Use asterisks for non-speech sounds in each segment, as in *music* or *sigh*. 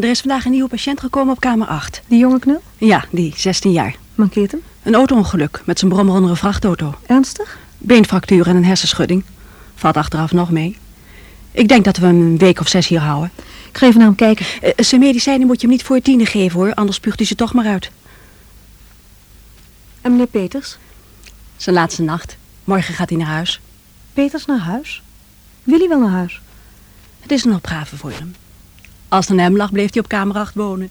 Er is vandaag een nieuwe patiënt gekomen op kamer 8. Die jonge knul? Ja, die, 16 jaar. Mankeert hem? Een auto-ongeluk met zijn brommer onder een vrachtauto. Ernstig? Beenfractuur en een hersenschudding. Valt achteraf nog mee. Ik denk dat we hem een week of zes hier houden. Ik ga even naar hem kijken. Uh, zijn medicijnen moet je hem niet voor tienen geven hoor, anders spuugt hij ze toch maar uit. En meneer Peters? Zijn laatste nacht. Morgen gaat hij naar huis. Peters naar huis? Wil hij wel naar huis? Het is een opgave voor hem. Als het aan hem lag, bleef hij op kamer 8 wonen.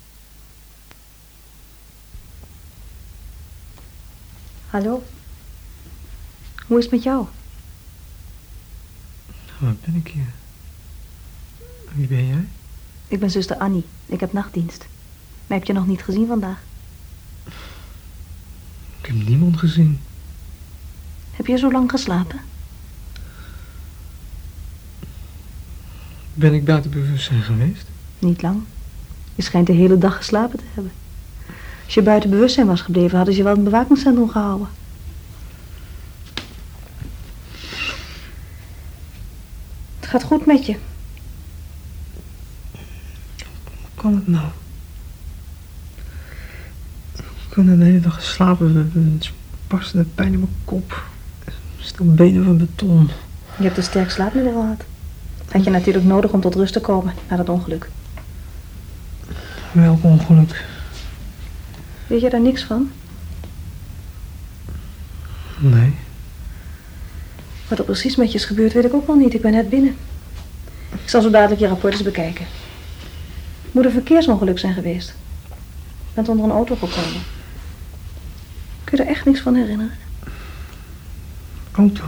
Hallo. Hoe is het met jou? Wat ben ik hier? Wie ben jij? Ik ben zuster Annie. Ik heb nachtdienst. Maar heb je nog niet gezien vandaag? Ik heb niemand gezien. Heb je zo lang geslapen? Ben ik buiten bewustzijn geweest? Niet lang. Je schijnt de hele dag geslapen te hebben. Als je buiten bewustzijn was gebleven, hadden ze je wel het bewakingscentrum gehouden. Het gaat goed met je. Hoe kan het nou? Ik heb de hele dag geslapen met een barstende pijn in mijn kop. Stel benen van beton. Je hebt een sterk slaapmiddel gehad. Had je natuurlijk nodig om tot rust te komen na dat ongeluk. Welk ongeluk? Weet je daar niks van? Nee. Wat er precies met je is gebeurd, weet ik ook wel niet. Ik ben net binnen. Ik zal zo dadelijk je rapport eens bekijken. Moet een verkeersongeluk zijn geweest. Je bent onder een auto gekomen. Kun je er echt niks van herinneren? Auto?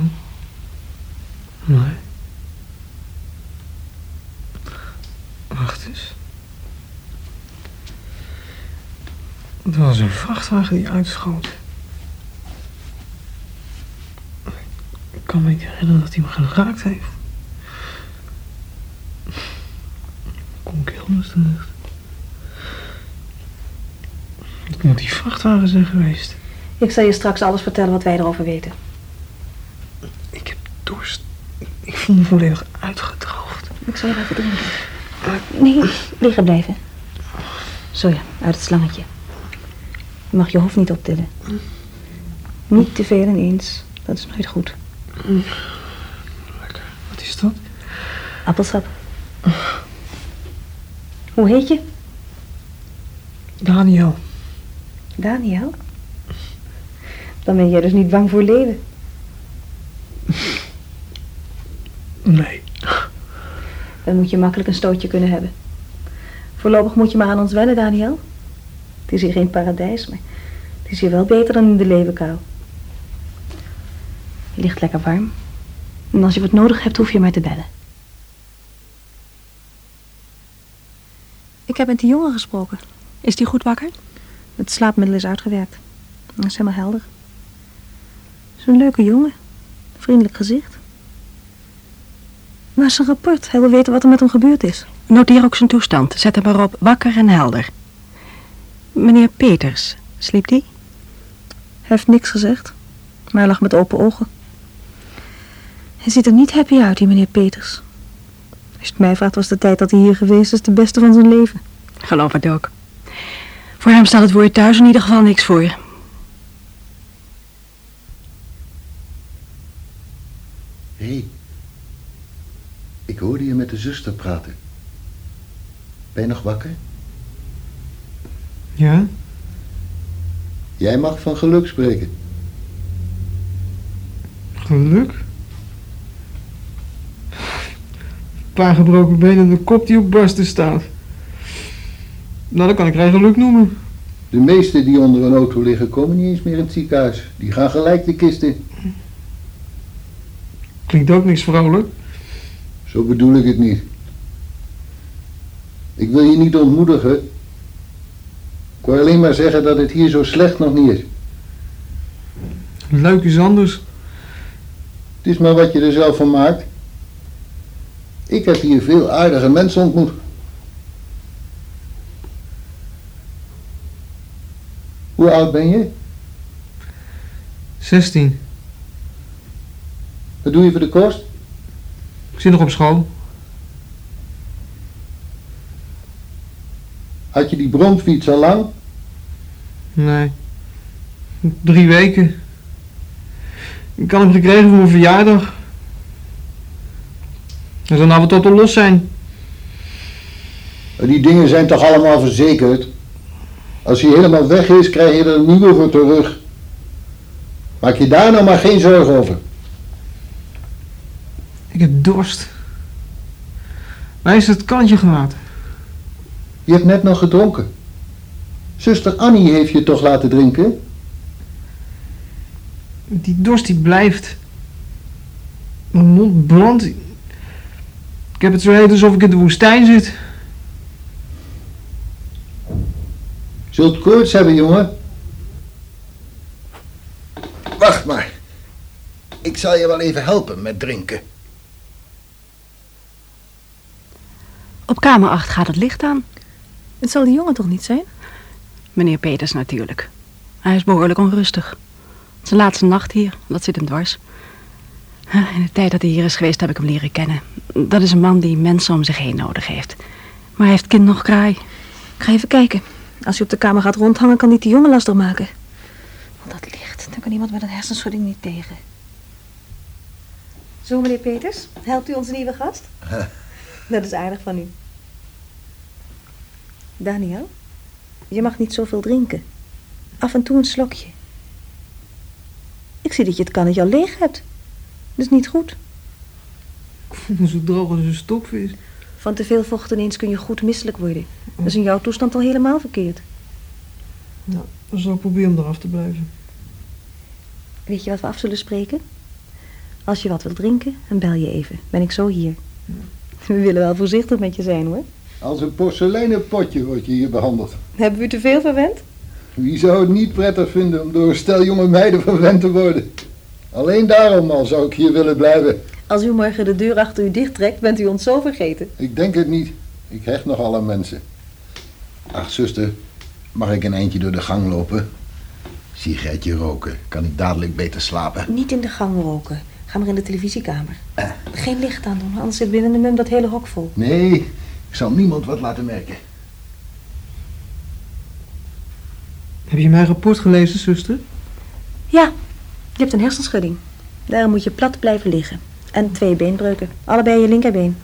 Nee. Wacht eens. Het was een vrachtwagen die uitschoot. Ik kan me niet herinneren dat hij me geraakt heeft. Kom ik dus terecht. Het moet die vrachtwagen zijn geweest. Ik zal je straks alles vertellen wat wij erover weten. Ik heb dorst. Ik voel me volledig uitgedroogd. Ik zal je even drinken. Nee, liggen blijven. Zo ja, uit het slangetje. Je mag je hoofd niet optillen. Niet te veel ineens. Dat is nooit goed. Lekker. Wat is dat? Appelsap. Hoe heet je? Daniel. Daniel? Dan ben jij dus niet bang voor leeuwen. Nee. Dan moet je makkelijk een stootje kunnen hebben. Voorlopig moet je maar aan ons wennen, Daniel. Het is hier geen paradijs, maar het is hier wel beter dan in de leeuwenkou. Je ligt lekker warm. En als je wat nodig hebt, hoef je maar te bellen. Ik heb met die jongen gesproken. Is die goed wakker? Het slaapmiddel is uitgewerkt. Dat is helemaal helder. Een leuke jongen. Vriendelijk gezicht. Maar zijn rapport. Hij wil weten wat er met hem gebeurd is. Noteer ook zijn toestand. Zet hem maar op wakker en helder. Meneer Peters, sliep die? Hij heeft niks gezegd. Maar hij lag met open ogen. Hij ziet er niet happy uit, die meneer Peters. Als je het mij vraagt, was de tijd dat hij hier geweest is de beste van zijn leven. Geloof het ook. Voor hem staat het woord thuis in ieder geval niks voor. Hé. Hey. Ik hoorde je met de zuster praten. Ben je nog wakker? Ja? Jij mag van geluk spreken. Geluk? Een paar gebroken benen en een kop die op barsten staat. Nou, dan kan ik geen geluk noemen. De meesten die onder een auto liggen komen niet eens meer in het ziekenhuis. Die gaan gelijk de kist in. Klinkt ook niks vrolijk. Zo bedoel ik het niet. Ik wil je niet ontmoedigen. Ik wil alleen maar zeggen dat het hier zo slecht nog niet is. Leuk is anders. Het is maar wat je er zelf van maakt. Ik heb hier veel aardige mensen ontmoet. Hoe oud ben je? 16. Wat doe je voor de kost? Ik zit nog op school. Had je die bromfiets al lang? Nee. Drie weken. Ik had hem gekregen voor mijn verjaardag. En dan nou we tot al los zijn. Die dingen zijn toch allemaal verzekerd? Als hij helemaal weg is, krijg je er een nieuwe voor terug. Maak je daar nou maar geen zorgen over. Ik heb dorst. Waar is het kantje gelaten? Je hebt net nog gedronken. Zuster Annie heeft je toch laten drinken? Die dorst die blijft. Mijn mond brandt. Ik heb het zo heet alsof ik in de woestijn zit. Zult koorts hebben, jongen? Wacht maar. Ik zal je wel even helpen met drinken. Op kamer 8 gaat het licht aan. Het zal die jongen toch niet zijn? Meneer Peters natuurlijk. Hij is behoorlijk onrustig. Zijn laatste nacht hier, dat zit hem dwars. In de tijd dat hij hier is geweest heb ik hem leren kennen. Dat is een man die mensen om zich heen nodig heeft. Maar hij heeft kind nog kraai. Ik ga even kijken. Als je op de kamer gaat rondhangen, kan niet die jongen lastig maken. Want dat licht, dan kan iemand met een hersenschudding niet tegen. Zo, meneer Peters, helpt u onze nieuwe gast? *laughs* dat is aardig van u. Daniel, je mag niet zoveel drinken. Af en toe een slokje. Ik zie dat je het kannetje al leeg hebt. Dat is niet goed. *laughs* Zo droog als een stokvis. Van te veel vocht ineens kun je goed misselijk worden. Dat is in jouw toestand al helemaal verkeerd. Nou, dan zal ik proberen om eraf te blijven. Weet je wat we af zullen spreken? Als je wat wilt drinken, dan bel je even. Ben ik zo hier. We willen wel voorzichtig met je zijn hoor. Als een porseleinen potje word je hier behandeld. Hebben we u te veel verwend? Wie zou het niet prettig vinden om door een stel jonge meiden verwend te worden? Alleen daarom al zou ik hier willen blijven. Als u morgen de deur achter u dichttrekt, bent u ons zo vergeten. Ik denk het niet. Ik hecht nogal aan mensen. Ach, zuster, mag ik een eindje door de gang lopen? Sigaretje roken, kan ik dadelijk beter slapen. Niet in de gang roken. Ga maar in de televisiekamer. Geen licht aan doen, anders zit binnen de mum dat hele hok vol. Nee, ik zal niemand wat laten merken. Heb je mijn rapport gelezen, zuster? Ja, je hebt een hersenschudding. Daarom moet je plat blijven liggen. En twee beenbreuken. Allebei je linkerbeen.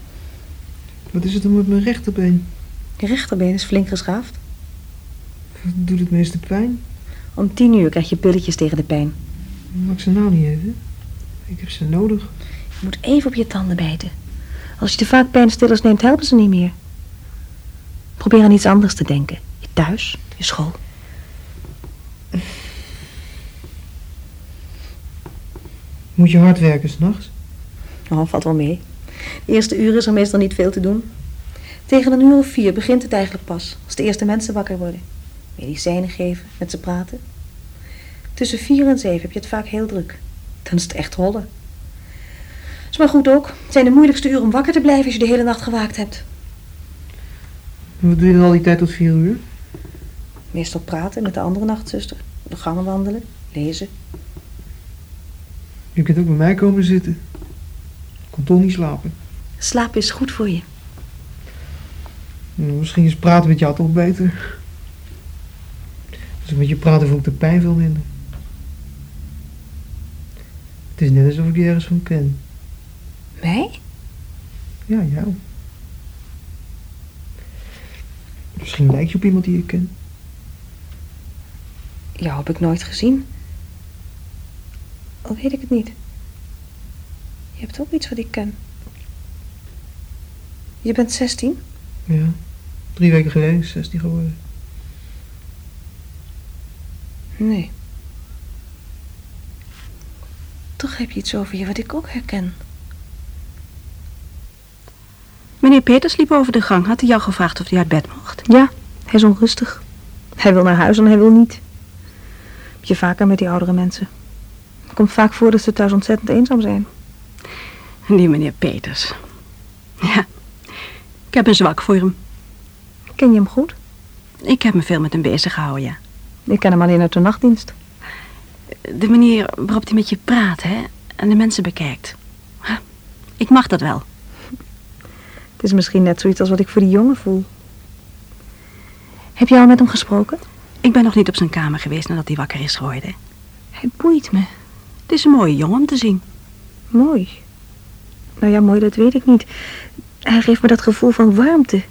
Wat is het dan met mijn rechterbeen? Je rechterbeen is flink geschaafd. Wat doet het meeste pijn? Om tien uur krijg je pilletjes tegen de pijn. Mag ik ze nou niet even? Ik heb ze nodig. Je moet even op je tanden bijten. Als je te vaak pijnstillers neemt, helpen ze niet meer. Probeer aan iets anders te denken. Je thuis, je school. Moet je hard werken s'nachts? Oh, valt wel mee. De eerste uur is er meestal niet veel te doen. Tegen een uur of vier begint het eigenlijk pas, als de eerste mensen wakker worden. Medicijnen geven, met ze praten. Tussen vier en zeven heb je het vaak heel druk. Dan is het echt rollen. Is maar goed ook. Het zijn de moeilijkste uren om wakker te blijven als je de hele nacht gewaakt hebt. En Wat doe je dan al die tijd tot vier uur? Meestal praten met de andere nachtzuster. De gangen wandelen, lezen. Je kunt ook bij mij komen zitten. Ik kon toch niet slapen. Slapen is goed voor je. Nou, Misschien is praten met jou toch beter. Als ik met je praat, voel ik de pijn veel minder. Het is net alsof ik je ergens van ken. Mij? Ja, jou. Misschien lijk je op iemand die ik ken. Jou heb ik nooit gezien. Al weet ik het niet. Je hebt ook iets wat ik ken. Je bent 16? Ja. Drie weken geleden is 16 geworden. Nee. Toch heb je iets over je wat ik ook herken. Meneer Peters liep over de gang. Had hij jou gevraagd of hij uit bed mocht? Ja, hij is onrustig. Hij wil naar huis en hij wil niet. Heb je vaker met die oudere mensen. Het komt vaak voor dat ze thuis ontzettend eenzaam zijn. Die meneer Peters. Ja, ik heb een zwak voor hem. Ken je hem goed? Ik heb me veel met hem bezig gehouden, ja. Ik ken hem alleen uit de nachtdienst. De manier waarop hij met je praat, hè, en de mensen bekijkt. Ik mag dat wel. Het is misschien net zoiets als wat ik voor die jongen voel. Heb je al met hem gesproken? Ik ben nog niet op zijn kamer geweest nadat hij wakker is geworden. Hij boeit me. Het is een mooie jongen om te zien. Mooi. Nou ja, mooi, dat weet ik niet. Hij geeft me dat gevoel van warmte.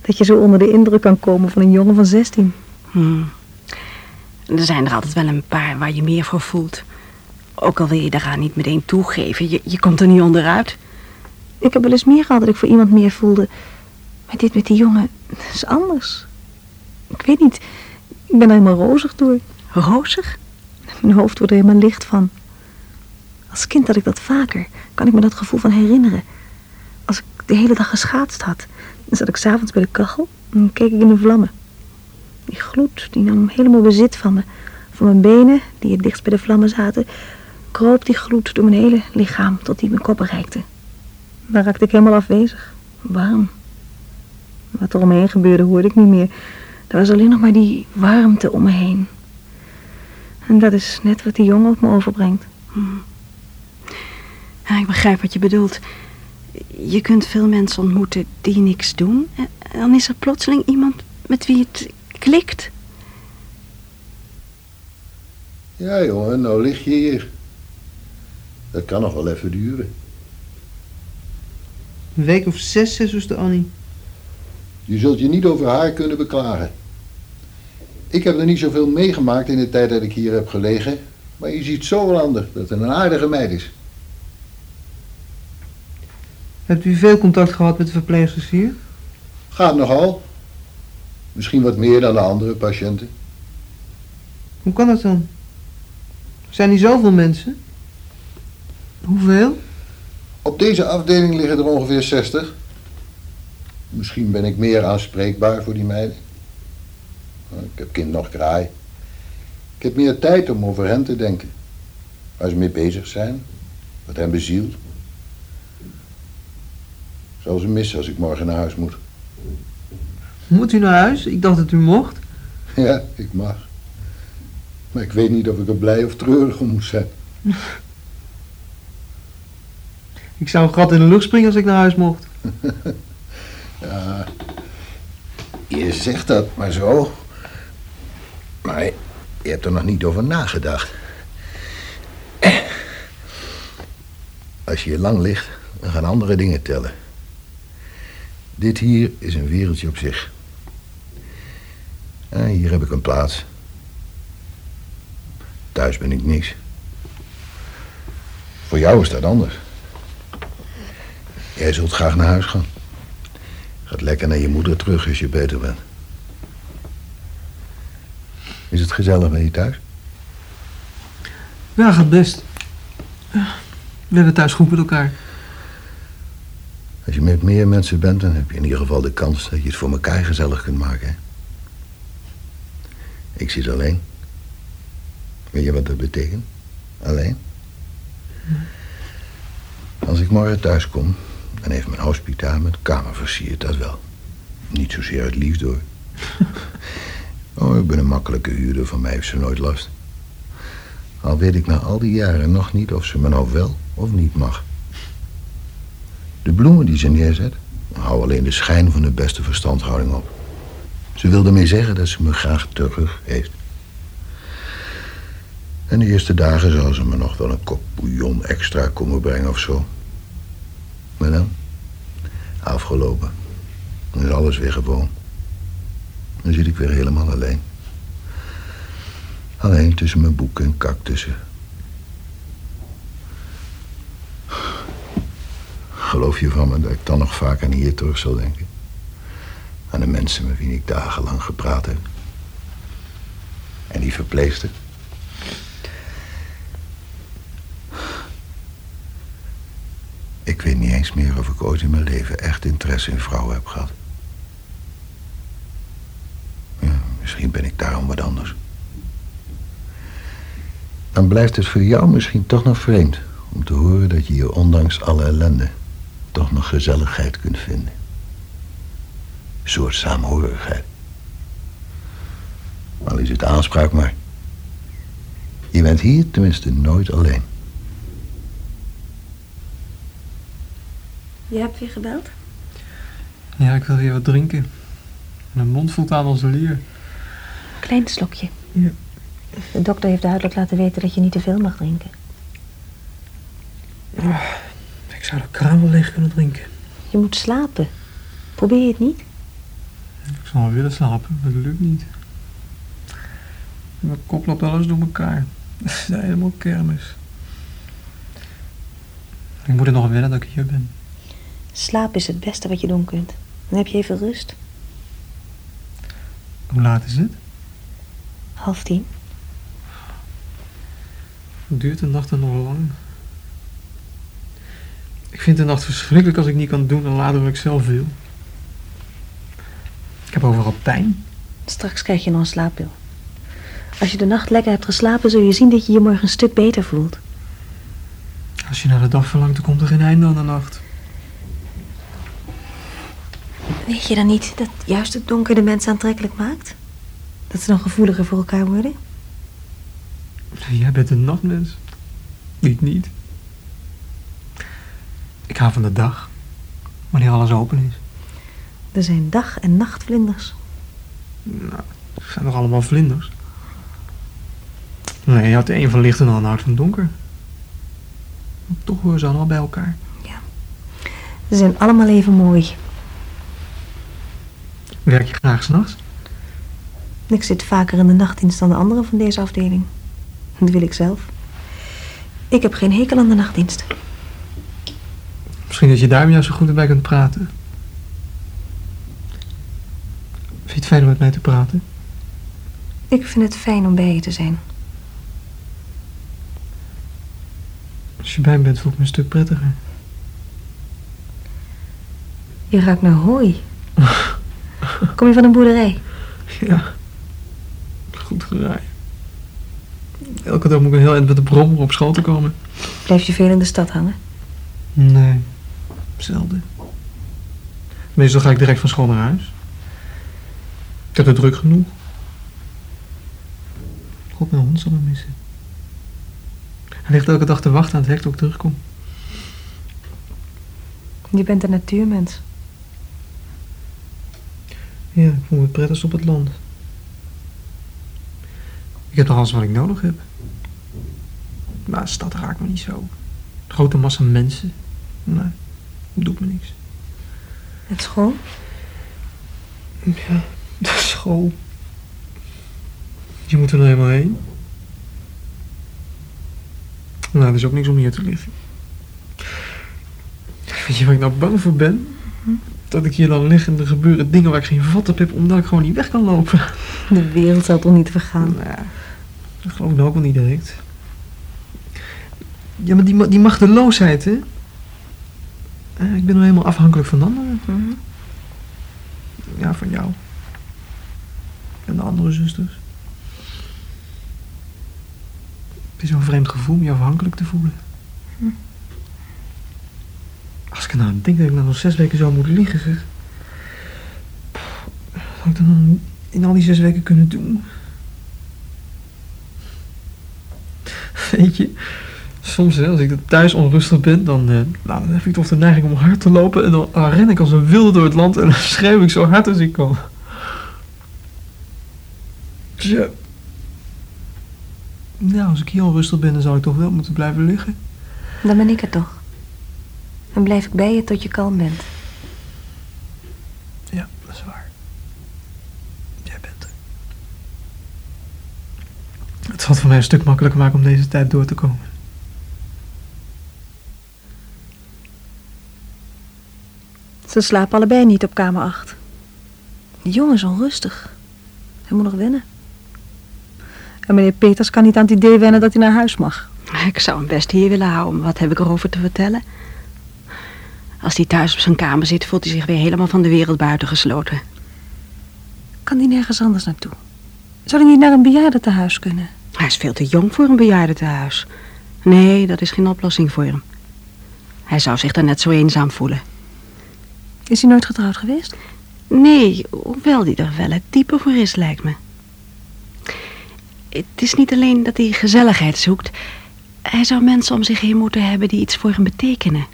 Dat je zo onder de indruk kan komen van een jongen van 16. Hmm. Er zijn er altijd wel een paar waar je meer voor voelt. Ook al wil je daaraan niet meteen toegeven, je, je komt er niet onderuit. Ik heb wel eens meer gehad dat ik voor iemand meer voelde. Maar dit met die jongen is anders. Ik weet niet, ik ben er helemaal rozig door. Rozig? Mijn hoofd wordt er helemaal licht van. Als kind had ik dat vaker, kan ik me dat gevoel van herinneren. Als ik de hele dag geschaatst had, dan zat ik s'avonds bij de kachel en keek ik in de vlammen. Die gloed, die nam helemaal bezit van me. Van mijn benen, die het dichtst bij de vlammen zaten, kroop die gloed door mijn hele lichaam tot die mijn kop bereikte. Dan raakte ik helemaal afwezig. Warm. Wat er om me heen gebeurde, hoorde ik niet meer. Er was alleen nog maar die warmte om me heen. En dat is net wat die jongen op me overbrengt. Hmm. Ja, ik begrijp wat je bedoelt. Je kunt veel mensen ontmoeten die niks doen. En dan is er plotseling iemand met wie het klikt. Ja, jongen, nou lig je hier. Dat kan nog wel even duren. Een week of zes, zuster Annie. Je zult je niet over haar kunnen beklagen. Ik heb er niet zoveel meegemaakt in de tijd dat ik hier heb gelegen. Maar je ziet zo wel ander dat het een aardige meid is. Hebt u veel contact gehad met de verpleegsters hier? Gaat nogal. Misschien wat meer dan de andere patiënten. Hoe kan dat dan? Zijn hier zoveel mensen? Hoeveel? Op deze afdeling liggen er ongeveer 60. Misschien ben ik meer aanspreekbaar voor die meiden. Ik heb kind nog kraai. Ik heb meer tijd om over hen te denken. Waar ze mee bezig zijn. Wat hen bezielt. Zal ze missen als ik morgen naar huis moet. Moet u naar huis? Ik dacht dat u mocht. Ja, ik mag. Maar ik weet niet of ik er blij of treurig om moet zijn. *laughs* Ik zou een gat in de lucht springen als ik naar huis mocht. *laughs* ja, je zegt dat maar zo. Maar je hebt er nog niet over nagedacht. Als je hier lang ligt, dan gaan andere dingen tellen. Dit hier is een wereldje op zich. En hier heb ik een plaats. Thuis ben ik niks. Voor jou is dat anders. Jij zult graag naar huis gaan. Gaat lekker naar je moeder terug als je beter bent. Is het gezellig bij je thuis? Ja, gaat best. We hebben thuis goed met elkaar. Als je met meer mensen bent, dan heb je in ieder geval de kans dat je het voor elkaar gezellig kunt maken. Hè? Ik zit alleen. Weet je wat dat betekent? Alleen. Als ik morgen thuis kom, dan heeft mijn hospitaal mijn kamer versierd, dat wel. Niet zozeer uit liefde hoor. *laughs* oh, ik ben een makkelijke huurder, van mij heeft ze nooit last. Al weet ik na al die jaren nog niet of ze me nou wel of niet mag. De bloemen die ze neerzet, hou alleen de schijn van de beste verstandhouding op. Ze wilde mee zeggen dat ze me graag terug heeft. En de eerste dagen zal ze me nog wel een kop bouillon extra komen brengen of zo. Maar dan, afgelopen. Dan is alles weer gewoon. Dan zit ik weer helemaal alleen. Alleen tussen mijn boeken en cactussen. Geloof je van me dat ik dan nog vaak aan hier terug zal denken? Aan de mensen met wie ik dagenlang gepraat heb. En die verpleegster. Ik weet niet eens meer of ik ooit in mijn leven echt interesse in vrouwen heb gehad. Ja, misschien ben ik daarom wat anders. Dan blijft het voor jou misschien toch nog vreemd om te horen dat je hier ondanks alle ellende toch nog gezelligheid kunt vinden. Een soort saamhorigheid. Al is het aanspraak maar. Je bent hier tenminste nooit alleen. Je hebt weer gebeld? Ja, ik wil weer wat drinken. Mijn mond voelt aan als leer. Klein slokje. Ja. De dokter heeft duidelijk laten weten dat je niet te veel mag drinken. Ik zou de kraan wel leeg kunnen drinken. Je moet slapen. Probeer je het niet? Ik zou wel willen slapen, maar dat lukt niet. Mijn kop loopt alles door elkaar. *laughs* Het is helemaal kermis. Ik moet er nog wennen dat ik hier ben. Slaap is het beste wat je doen kunt. Dan heb je even rust. Hoe laat is het? Half tien. Duurt de nacht dan nog lang? Ik vind de nacht verschrikkelijk als ik niet kan doen en later wat ik zelf wil. Ik heb overal pijn. Straks krijg je nog een slaappil. Als je de nacht lekker hebt geslapen, zul je zien dat je je morgen een stuk beter voelt. Als je naar de dag verlangt, dan komt er geen einde aan de nacht. Weet je dan niet dat juist het donker de mensen aantrekkelijk maakt? Dat ze dan gevoeliger voor elkaar worden? Jij bent een nachtmens. Ik niet. Ik hou van de dag. Wanneer alles open is. Er zijn dag- en nachtvlinders. Nou, het zijn toch allemaal vlinders? Nee, je had de een van licht en de ander houdt van donker. Maar Toch horen ze allemaal bij elkaar. Ze zijn allemaal even mooi. Werk je graag s'nachts? Ik zit vaker in de nachtdienst dan de anderen van deze afdeling. Dat wil ik zelf. Ik heb geen hekel aan de nachtdienst. Misschien dat je daar juist zo goed bij kunt praten. Vind je het fijn om met mij te praten? Ik vind het fijn om bij je te zijn. Als je bij me bent, voel ik me een stuk prettiger. Je ruikt naar hooi. *laughs* Kom je van een boerderij? Ja. Goed geraaid. Elke dag moet ik een heel eind met de brommer op school te komen. Blijf je veel in de stad hangen? Nee, zelden. Meestal ga ik direct van school naar huis. Ik heb het druk genoeg. God, mijn hond zal me missen. Hij ligt elke dag te wachten aan het hek tot ik terugkom. Je bent een natuurmens. Ja, ik voel me het prettigst op het land. Ik heb nog alles wat ik nodig heb. Maar de stad raakt me niet zo. Grote massa mensen. Nee, doet me niks. Het school? Ja, *laughs* de school. Je moet er nou helemaal heen. Nou, er is ook niks om hier te liggen. Weet je waar ik nou bang voor ben? Dat ik hier dan lig en er gebeuren dingen waar ik geen vat op heb, omdat ik gewoon niet weg kan lopen. De wereld zal toch niet vergaan? Nou, dat geloof ik nou ook wel niet direct. Ja, maar die, die machteloosheid, hè? Eh, ik ben nou helemaal afhankelijk van anderen. Mhm. Ja, van jou. En de andere zusters. Het is zo'n vreemd gevoel om je afhankelijk te voelen. Hm. Ik nou denk dat ik nog zes weken zou moeten liggen, zeg. Wat had ik dan in al die zes weken kunnen doen? Weet je, soms hè, als ik thuis onrustig ben, dan, eh, nou, dan heb ik toch de neiging om hard te lopen. En dan ren ik als een wilde door het land en dan *laughs* schreeuw ik zo hard als ik kan. Tja. Nou, als ik hier onrustig ben, dan zou ik toch wel moeten blijven liggen. Dan ben ik het toch. Dan blijf ik bij je tot je kalm bent. Ja, dat is waar. Jij bent er. Het zal het voor mij een stuk makkelijker maken om deze tijd door te komen. Ze slapen allebei niet op kamer 8. De jongen is onrustig. Hij moet nog wennen. En meneer Peters kan niet aan het idee wennen dat hij naar huis mag. Ik zou hem best hier willen houden. Wat heb ik erover te vertellen? Als hij thuis op zijn kamer zit, voelt hij zich weer helemaal van de wereld buitengesloten. Kan hij nergens anders naartoe? Zou hij niet naar een bejaardentehuis kunnen? Hij is veel te jong voor een bejaardentehuis. Nee, dat is geen oplossing voor hem. Hij zou zich dan net zo eenzaam voelen. Is hij nooit getrouwd geweest? Nee, hoewel die er wel het type voor is, lijkt me. Het is niet alleen dat hij gezelligheid zoekt. Hij zou mensen om zich heen moeten hebben die iets voor hem betekenen.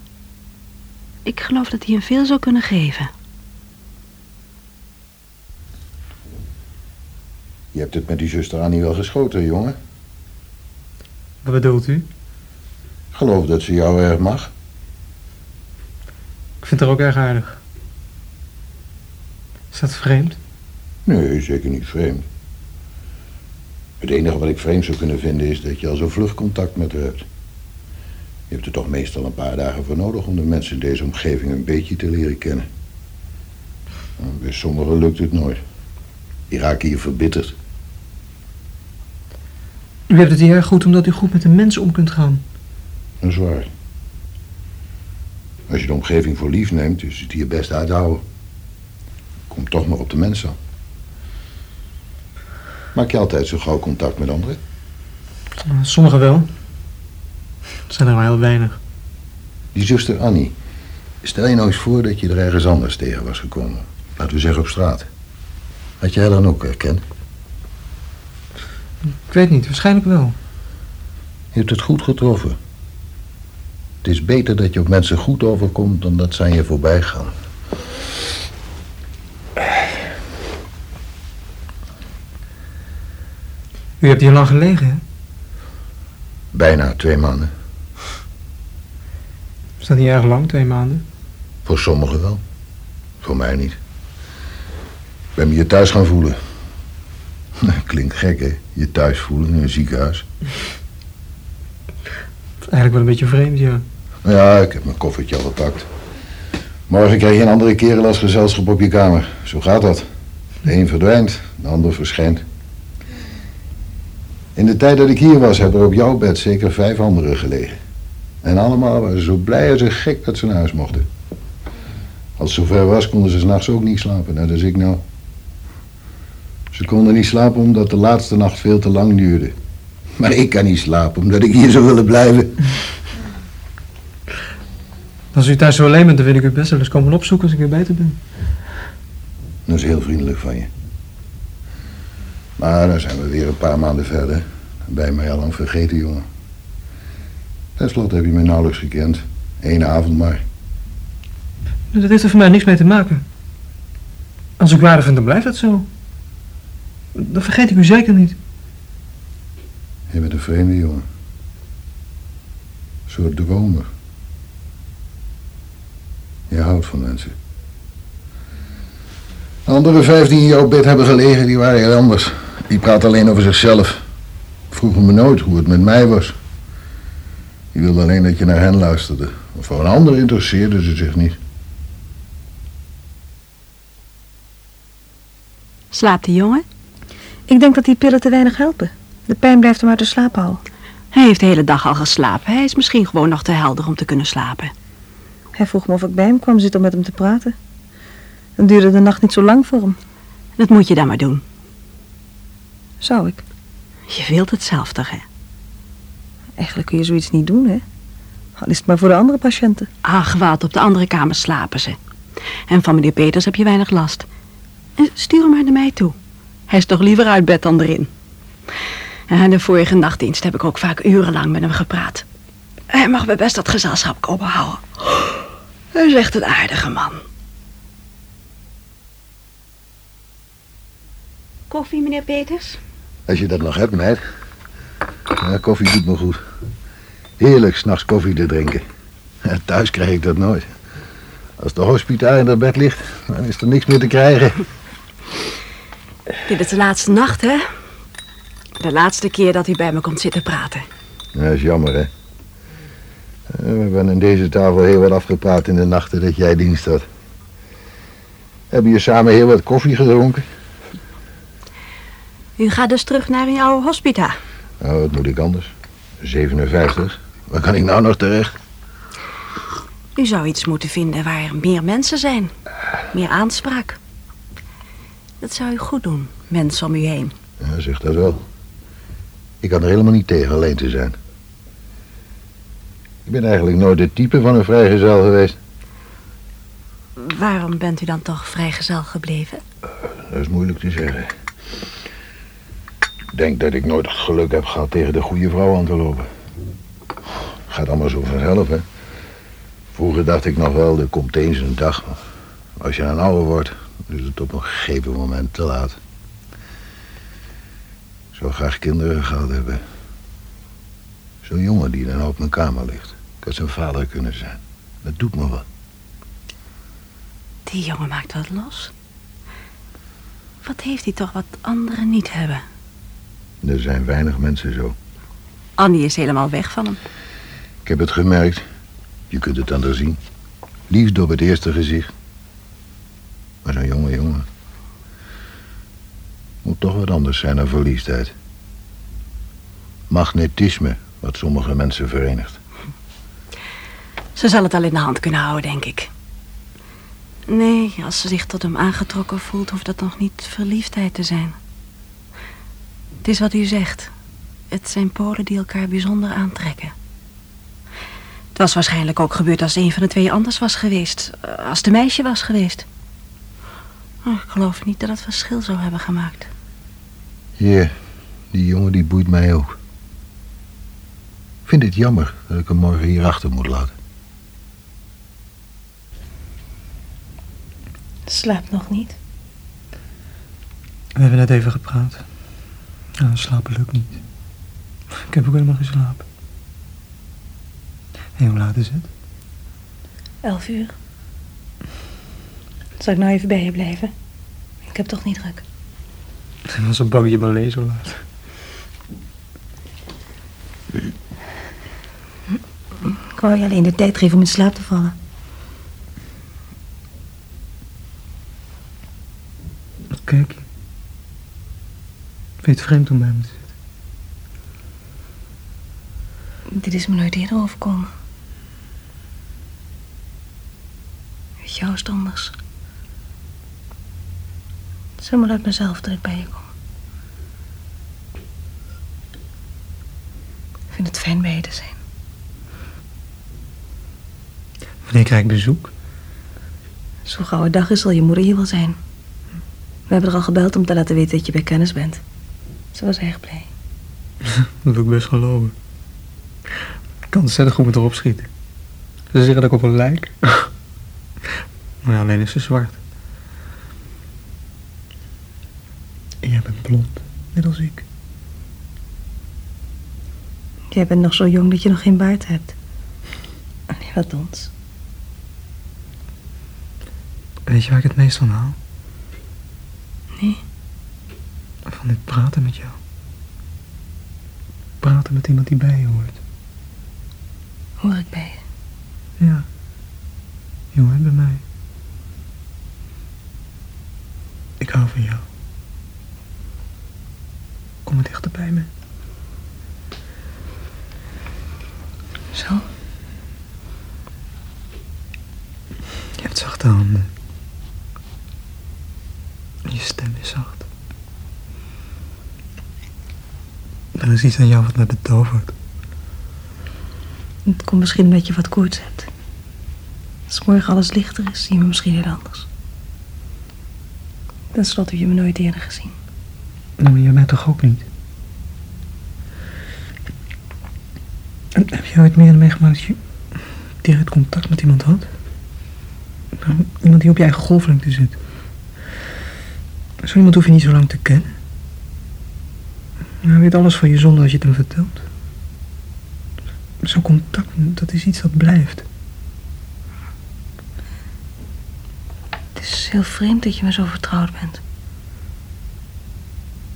Ik geloof dat hij hem veel zou kunnen geven. Je hebt het met die zuster Annie wel geschoten, jongen. Wat bedoelt u? Ik geloof dat ze jou erg mag. Ik vind haar ook erg aardig. Is dat vreemd? Nee, zeker niet vreemd. Het enige wat ik vreemd zou kunnen vinden is dat je al zo vlug contact met haar hebt. Je hebt er toch meestal een paar dagen voor nodig om de mensen in deze omgeving een beetje te leren kennen. Nou, Bij sommigen lukt het nooit. Die raken hier verbitterd. U hebt het hier erg goed omdat u goed met de mensen om kunt gaan. Dat is waar. Als je de omgeving voor lief neemt, is het hier best uithouden. Komt toch maar op de mensen aan. Maak je altijd zo gauw contact met anderen? Sommigen wel. Het zijn er maar heel weinig. Die zuster Annie. Stel je nou eens voor dat je er ergens anders tegen was gekomen. Laten we zeggen op straat. Had jij haar dan ook herkend? Ik weet niet, waarschijnlijk wel. Je hebt het goed getroffen. Het is beter dat je op mensen goed overkomt dan dat aan je voorbij gaan. U hebt hier lang gelegen, hè? Bijna twee maanden. Is dat niet erg lang, twee maanden? Voor sommigen wel. Voor mij niet. Ik ben me hier thuis gaan voelen. *laughs* Klinkt gek, hè? Je thuis voelen in een ziekenhuis. Eigenlijk wel een beetje vreemd, ja. Ja, ik heb mijn koffertje al gepakt. Morgen krijg je een andere kerel als gezelschap op je kamer. Zo gaat dat. De een verdwijnt, de ander verschijnt. In de tijd dat ik hier was, hebben er op jouw bed zeker vijf anderen gelegen. En allemaal waren zo blij als een gek dat ze naar huis mochten. Als het zover was, konden ze s'nachts ook niet slapen, net als ik nou. Ze konden niet slapen omdat de laatste nacht veel te lang duurde. Maar ik kan niet slapen omdat ik hier zou willen blijven. Als u thuis zo alleen bent, dan wil ik u best wel eens komen opzoeken als ik weer beter ben. Dat is heel vriendelijk van je. Maar dan zijn we weer een paar maanden verder. Dan ben je mij al lang vergeten, jongen. Ten slotte heb je me nauwelijks gekend. Eén avond maar. Dat heeft er voor mij niks mee te maken. Als ik waardig vind, dan blijft het zo. Dan vergeet ik u zeker niet. Je bent een vreemde jongen. Een soort dromer. Je houdt van mensen. De andere vijf die in jouw bed hebben gelegen, die waren heel anders. Die praten alleen over zichzelf. Vroegen me nooit hoe het met mij was. Die wilden alleen dat je naar hen luisterde. Of voor een ander interesseerde ze zich niet. Slaapt die jongen? Ik denk dat die pillen te weinig helpen. De pijn blijft hem uit de slaap houden. Hij heeft de hele dag al geslapen. Hij is misschien gewoon nog te helder om te kunnen slapen. Hij vroeg me of ik bij hem kwam zitten om met hem te praten. Dan duurde de nacht niet zo lang voor hem. Dat moet je dan maar doen. Zou ik? Je wilt het zelf toch, hè? Eigenlijk kun je zoiets niet doen, hè? Al is het maar voor de andere patiënten. Ach, wat, op de andere kamer slapen ze. En van meneer Peters heb je weinig last. En Stuur hem maar naar mij toe. Hij is toch liever uit bed dan erin. En de vorige nachtdienst heb ik ook vaak urenlang met hem gepraat. Hij mag me best dat gezelschap komen houden. Hij is echt een aardige man. Koffie, meneer Peters? Als je dat nog hebt, meid. Ja, koffie doet me goed. Heerlijk s'nachts koffie te drinken. Thuis krijg ik dat nooit. Als de hospitaal in haar bed ligt, dan is er niks meer te krijgen. Dit is de laatste nacht, hè? De laatste keer dat hij bij me komt zitten praten. Ja, dat is jammer, hè. Eh, We hebben aan deze tafel heel wat afgepraat in de nachten dat jij dienst had. Hebben je samen heel wat koffie gedronken? U gaat dus terug naar uw oude hospita. Nou, wat moet ik anders? 57. Waar kan ik nou nog terecht? U zou iets moeten vinden waar er meer mensen zijn. Meer aanspraak. Dat zou u goed doen, mensen om u heen. Ja, zeg dat wel. Ik kan er helemaal niet tegen alleen te zijn. Ik ben eigenlijk nooit het type van een vrijgezel geweest. Waarom bent u dan toch vrijgezel gebleven? Dat is moeilijk te zeggen. Ik denk dat ik nooit geluk heb gehad tegen de goede vrouw aan te lopen. Gaat allemaal zo vanzelf, hè. Vroeger dacht ik nog wel, er komt eens een dag. Als je een ouder wordt, is het op een gegeven moment te laat. zou graag kinderen gehad hebben. Zo'n jongen die dan op mijn kamer ligt. Ik had zijn vader kunnen zijn. Dat doet me wat. Die jongen maakt wat los. Wat heeft hij toch wat anderen niet hebben? Er zijn weinig mensen zo. Annie is helemaal weg van hem. Ik heb het gemerkt. Je kunt het haar zien. Liefde op het eerste gezicht. Maar zo'n jonge jongen. Moet toch wat anders zijn dan verliefdheid. Magnetisme, wat sommige mensen verenigt. Ze zal het al in de hand kunnen houden, denk ik. Nee, als ze zich tot hem aangetrokken voelt, hoeft dat nog niet verliefdheid te zijn. Het is wat u zegt. Het zijn polen die elkaar bijzonder aantrekken. Het was waarschijnlijk ook gebeurd als een van de twee anders was geweest. Als de meisje was geweest. Oh, ik geloof niet dat het verschil zou hebben gemaakt. Ja, die jongen die boeit mij ook. Ik vind het jammer dat ik hem morgen hier achter moet laten. Slaapt nog niet. We hebben net even gepraat. Nou, slapen lukt niet. Ik heb ook helemaal geen slaap. En hoe laat is het? Elf uur. Zal ik nou even bij je blijven? Ik heb toch niet druk. Ik was zo bang je lezen zo laat. Ik wou je alleen de tijd geven om in slaap te vallen. Wat kijk je? Vind je het vreemd om bij me te zitten? Dit is me nooit eerder overkomen. Het anders. Het is helemaal uit mezelf dat ik bij je kom. Ik vind het fijn bij je te zijn. Wanneer krijg ik bezoek? Zo gauw het dag is zal je moeder hier wel zijn. We hebben er al gebeld om te laten weten dat je bij kennis bent. Ze was erg blij. *laughs* Dat wil ik best geloven. Ik kan ontzettend goed met erop schieten. Ze zeggen dat ik op een lijk. *laughs* maar alleen is ze zwart. En jij bent blond, net als ik. Jij bent nog zo jong dat je nog geen baard hebt. Nee, wat dons. Weet je waar ik het meest van haal? Nee. Van dit praten met jou. Praten met iemand die bij je hoort. Hoor ik bij je. Ja. Je hoort bij mij. Ik van jou. Kom maar dichter bij me. Zo? Je hebt zachte handen. Je stem is zacht. Er is iets aan jou wat me betovert. Het komt misschien omdat je wat koorts hebt. Als morgen alles lichter is, zie je me misschien weer anders. Ten slotte heb je me nooit eerder gezien. Maar jij mij toch ook niet? En heb je ooit meer meegemaakt dat je direct contact met iemand had? Iemand die op je eigen golflengte zit. Zo iemand hoef je niet zo lang te kennen. Hij weet alles van je zonder dat je het hem vertelt. Zo'n contact, dat is iets dat blijft. Het is heel vreemd dat je me zo vertrouwd bent.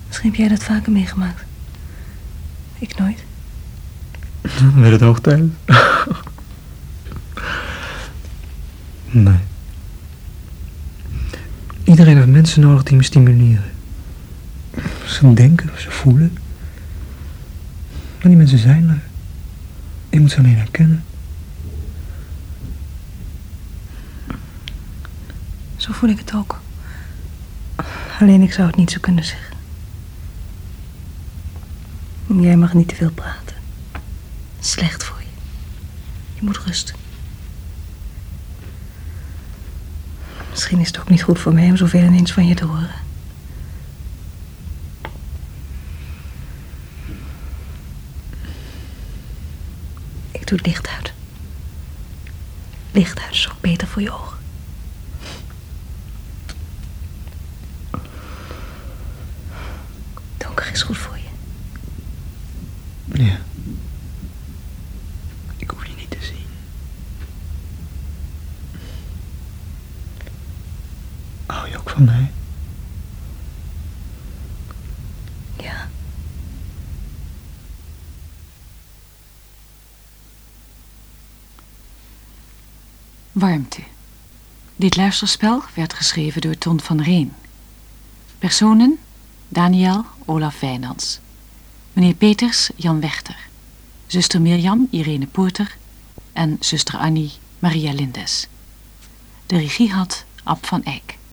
Misschien heb jij dat vaker meegemaakt. Ik nooit. *laughs* Werd het hoog tijd. nee. Iedereen heeft mensen nodig die me stimuleren. Ze denken, ze voelen. Maar die mensen zijn er. Je moet ze alleen herkennen. Voel ik het ook. Alleen ik zou het niet zo kunnen zeggen. Jij mag niet te veel praten. Slecht voor je. Je moet rusten. Misschien is het ook niet goed voor mij om zoveel ineens van je te horen. Ik doe het licht uit. Licht uit is ook beter voor je ogen. Donker is goed voor je. Julia. Ik hoef je niet te zien. Hou je ook van mij? Ja. Warmte. Dit luisterspel werd geschreven door Ton van Reen. Personen: Daniel Olaf Wijnands. Meneer Peters Jan Wechter. Zuster Mirjam Irene Poorter. En zuster Annie Maria Lindes. De regie had Ab van Eyck.